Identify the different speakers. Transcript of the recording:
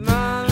Speaker 1: My.